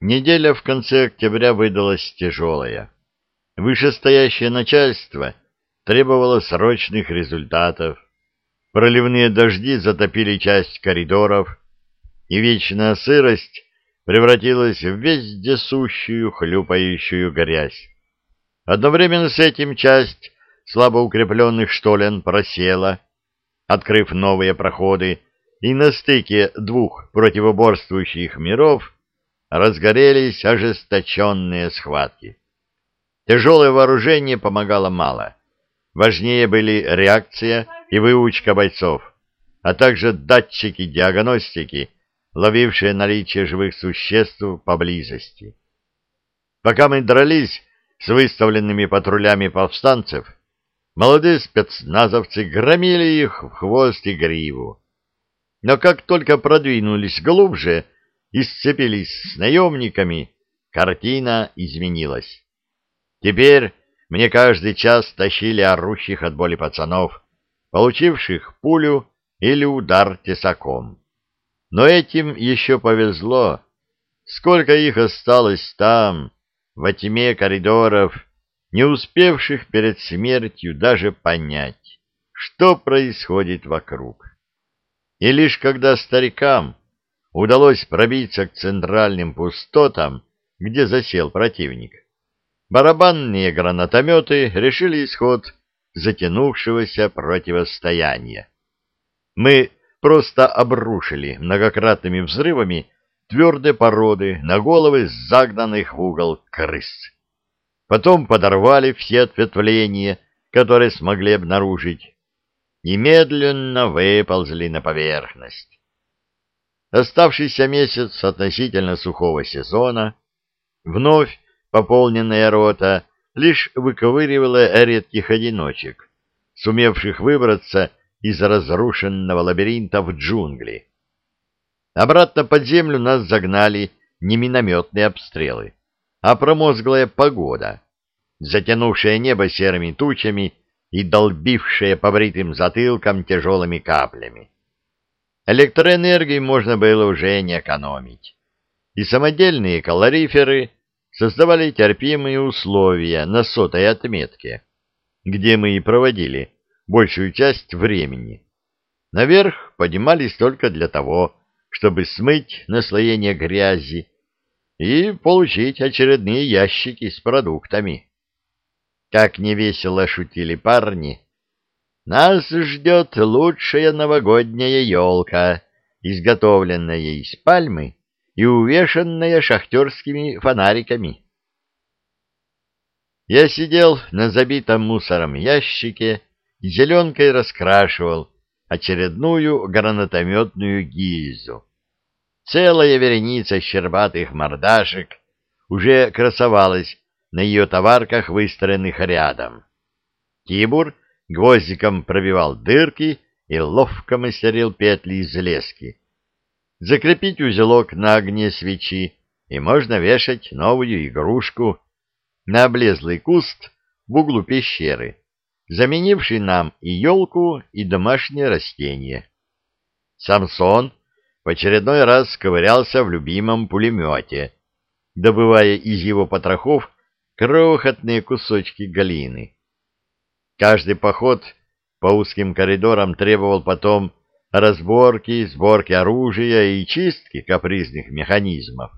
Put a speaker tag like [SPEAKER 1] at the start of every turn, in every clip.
[SPEAKER 1] Неделя в конце октября выдалась тяжелая. Вышестоящее начальство требовало срочных результатов. Проливные дожди затопили часть коридоров, и вечная сырость превратилась в вездесущую хлюпающую грязь. Одновременно с этим часть слабо укрепленных штолен просела, открыв новые проходы, и на стыке двух противоборствующих миров разгорелись ожесточенные схватки. Тяжелое вооружение помогало мало. Важнее были реакция и выучка бойцов, а также датчики-диагностики, ловившие наличие живых существ поблизости. Пока мы дрались с выставленными патрулями повстанцев, молодые спецназовцы громили их в хвост и гриву. Но как только продвинулись глубже и сцепились с наемниками, картина изменилась. Теперь мне каждый час тащили орущих от боли пацанов, получивших пулю или удар тесаком. Но этим еще повезло. Сколько их осталось там, во тьме коридоров, не успевших перед смертью даже понять, что происходит вокруг. И лишь когда старикам удалось пробиться к центральным пустотам, где засел противник, барабанные гранатометы решили исход затянувшегося противостояния. Мы просто обрушили многократными взрывами твердые породы на головы загнанных в угол крыс. Потом подорвали все ответвления, которые смогли обнаружить, и медленно выползли на поверхность. Оставшийся месяц относительно сухого сезона, вновь пополненная рота лишь выковыривала редких одиночек, сумевших выбраться из разрушенного лабиринта в джунгли. Обратно под землю нас загнали не минометные обстрелы, а промозглая погода, затянувшая небо серыми тучами и долбившая по бритым затылкам тяжелыми каплями. Электроэнергии можно было уже не экономить, и самодельные калориферы создавали терпимые условия на сотой отметке, где мы и проводили большую часть времени. Наверх поднимались только для того, чтобы смыть наслоение грязи и получить очередные ящики с продуктами. Как невесело шутили парни, нас ждет лучшая новогодняя елка, изготовленная из пальмы и увешанная шахтерскими фонариками. Я сидел на забитом мусором ящике зеленкой раскрашивал очередную гранатометную гильзу. Целая вереница щербатых мордашек уже красовалась на ее товарках, выстроенных рядом. Тибур гвоздиком пробивал дырки и ловко мастерил петли из лески. Закрепить узелок на огне свечи, и можно вешать новую игрушку на облезлый куст в углу пещеры заменивший нам и елку, и домашнее растение. Самсон в очередной раз ковырялся в любимом пулемете, добывая из его потрохов крохотные кусочки галины. Каждый поход по узким коридорам требовал потом разборки, сборки оружия и чистки капризных механизмов.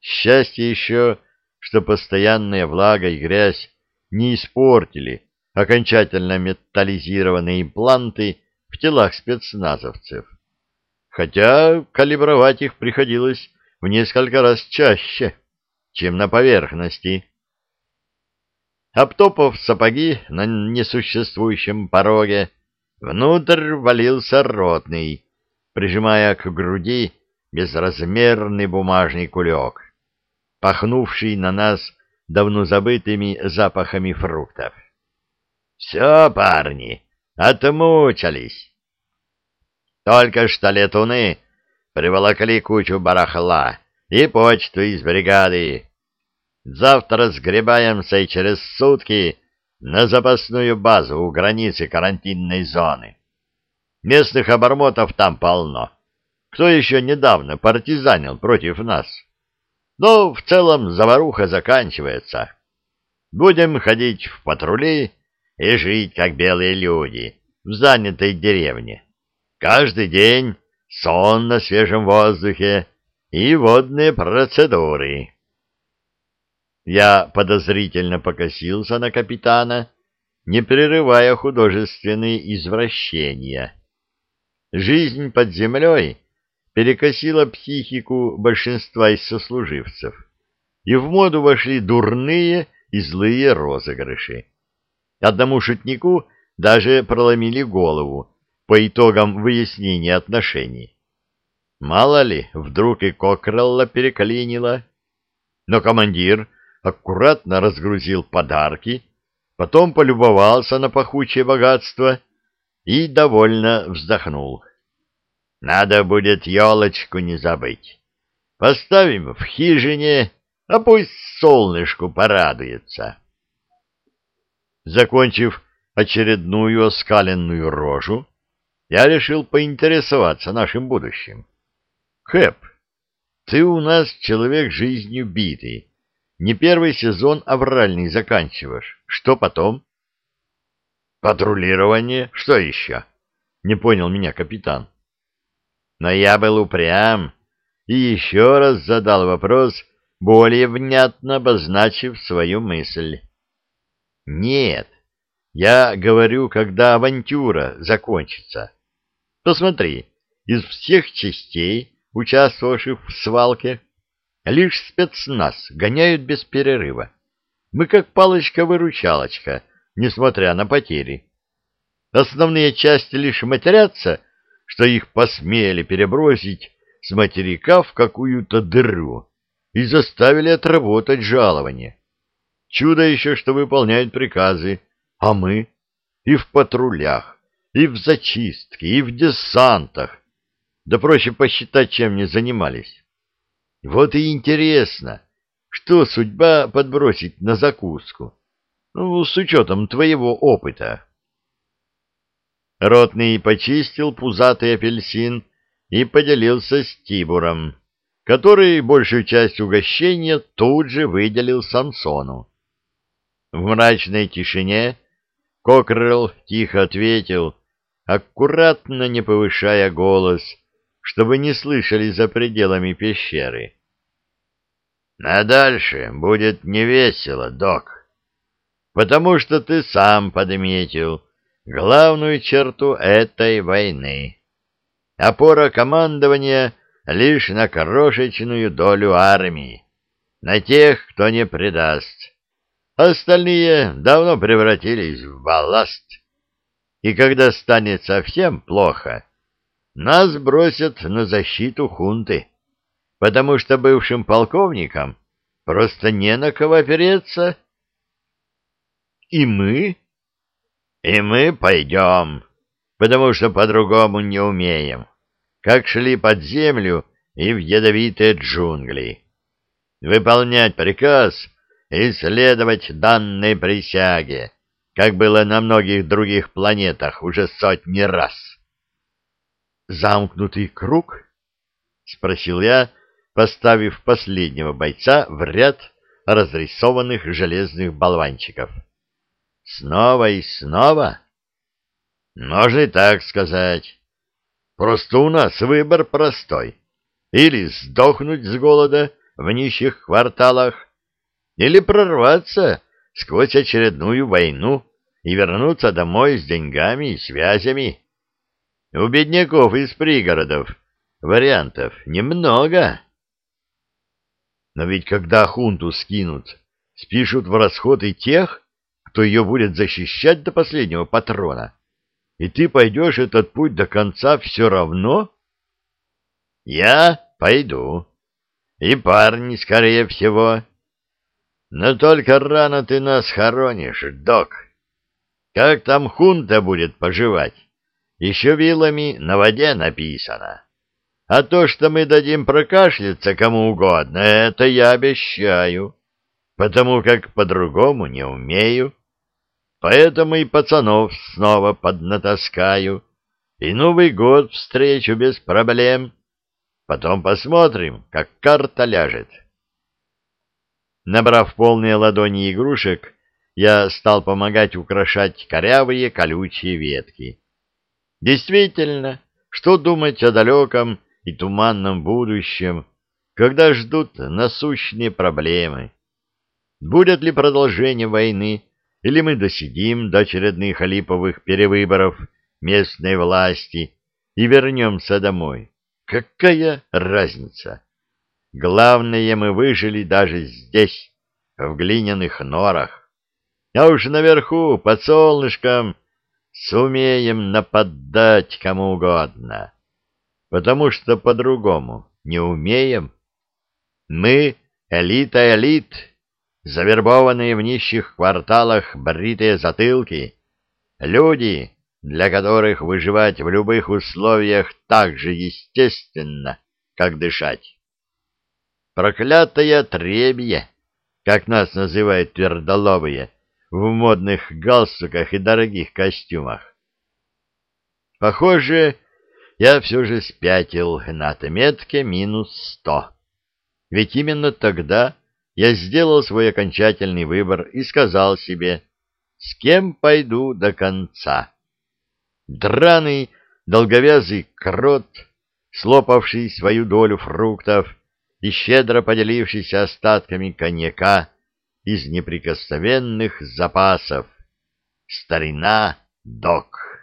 [SPEAKER 1] Счастье еще, что постоянная влага и грязь не испортили окончательно металлизированные импланты в телах спецназовцев. Хотя калибровать их приходилось в несколько раз чаще, чем на поверхности. Обтопав сапоги на несуществующем пороге, внутрь валился ротный, прижимая к груди безразмерный бумажный кулек, пахнувший на нас давно забытыми запахами фруктов. Все, парни, отмучались. Только что летуны приволокли кучу барахла и почту из бригады. Завтра сгребаемся и через сутки на запасную базу у границы карантинной зоны. Местных обормотов там полно. Кто еще недавно партизанил против нас? Но в целом заваруха заканчивается. Будем ходить в патрули и жить, как белые люди, в занятой деревне. Каждый день сон на свежем воздухе и водные процедуры. Я подозрительно покосился на капитана, не прерывая художественные извращения. Жизнь под землей перекосила психику большинства из сослуживцев, и в моду вошли дурные и злые розыгрыши. Одному шутнику даже проломили голову по итогам выяснения отношений. Мало ли, вдруг и Кокрелла переклинило. Но командир аккуратно разгрузил подарки, потом полюбовался на пахучее богатство и довольно вздохнул. Надо будет елочку не забыть. Поставим в хижине, а пусть солнышку порадуется. Закончив очередную оскаленную рожу, я решил поинтересоваться нашим будущим. Хэп, ты у нас человек жизнью битый. Не первый сезон авральный заканчиваешь. Что потом? Патрулирование? Что еще? Не понял меня капитан. Но я был упрям и еще раз задал вопрос, более внятно обозначив свою мысль. Нет, я говорю, когда авантюра закончится. Посмотри, из всех частей участвовавших в свалке, лишь спецназ гоняют без перерыва. Мы как палочка-выручалочка, несмотря на потери. Основные части лишь матерятся, что их посмели перебросить с материка в какую-то дыру и заставили отработать жалование. Чудо еще, что выполняют приказы, а мы и в патрулях, и в зачистке, и в десантах, да проще посчитать, чем не занимались. Вот и интересно, что судьба подбросить на закуску, ну, с учетом твоего опыта. Ротный почистил пузатый апельсин и поделился с Тибуром, который большую часть угощения тут же выделил Самсону. В мрачной тишине Кокрелл тихо ответил, аккуратно не повышая голос — чтобы не слышали за пределами пещеры. А дальше будет невесело, док, потому что ты сам подметил главную черту этой войны. Опора командования лишь на крошечную долю армии, на тех, кто не предаст. Остальные давно превратились в балласт. И когда станет совсем плохо, нас бросят на защиту хунты, потому что бывшим полковникам просто не на кого опереться. И мы? И мы пойдем, потому что по-другому не умеем, как шли под землю и в ядовитые джунгли. Выполнять приказ и следовать данной присяге, как было на многих других планетах уже сотни раз замкнутый круг? — спросил я, поставив последнего бойца в ряд разрисованных железных болванчиков. — Снова и снова? — Можно и так сказать. Просто у нас выбор простой. Или сдохнуть с голода в нищих кварталах, или прорваться сквозь очередную войну и вернуться домой с деньгами и связями. У бедняков из пригородов вариантов немного. Но ведь когда хунту скинут, спишут в расход и тех, кто ее будет защищать до последнего патрона. И ты пойдешь этот путь до конца все равно? Я пойду. И парни, скорее всего. Но только рано ты нас хоронишь, док. Как там хунта будет поживать? Еще вилами на воде написано. А то, что мы дадим прокашляться кому угодно, это я обещаю, потому как по-другому не умею. Поэтому и пацанов снова поднатаскаю, и Новый год встречу без проблем. Потом посмотрим, как карта ляжет. Набрав полные ладони игрушек, я стал помогать украшать корявые колючие ветки. Действительно, что думать о далеком и туманном будущем, когда ждут насущные проблемы? Будет ли продолжение войны, или мы досидим до очередных алиповых перевыборов местной власти и вернемся домой? Какая разница? Главное, мы выжили даже здесь, в глиняных норах. А уж наверху, под солнышком, сумеем нападать кому угодно. Потому что по-другому не умеем. Мы — элита элит, завербованные в нищих кварталах бритые затылки, люди, для которых выживать в любых условиях так же естественно, как дышать. Проклятое требье, как нас называют твердолобые, в модных галстуках и дорогих костюмах. Похоже, я все же спятил на отметке минус сто. Ведь именно тогда я сделал свой окончательный выбор и сказал себе, с кем пойду до конца. Драный, долговязый крот, слопавший свою долю фруктов, и щедро поделившийся остатками коньяка из неприкосновенных запасов. Старина Док.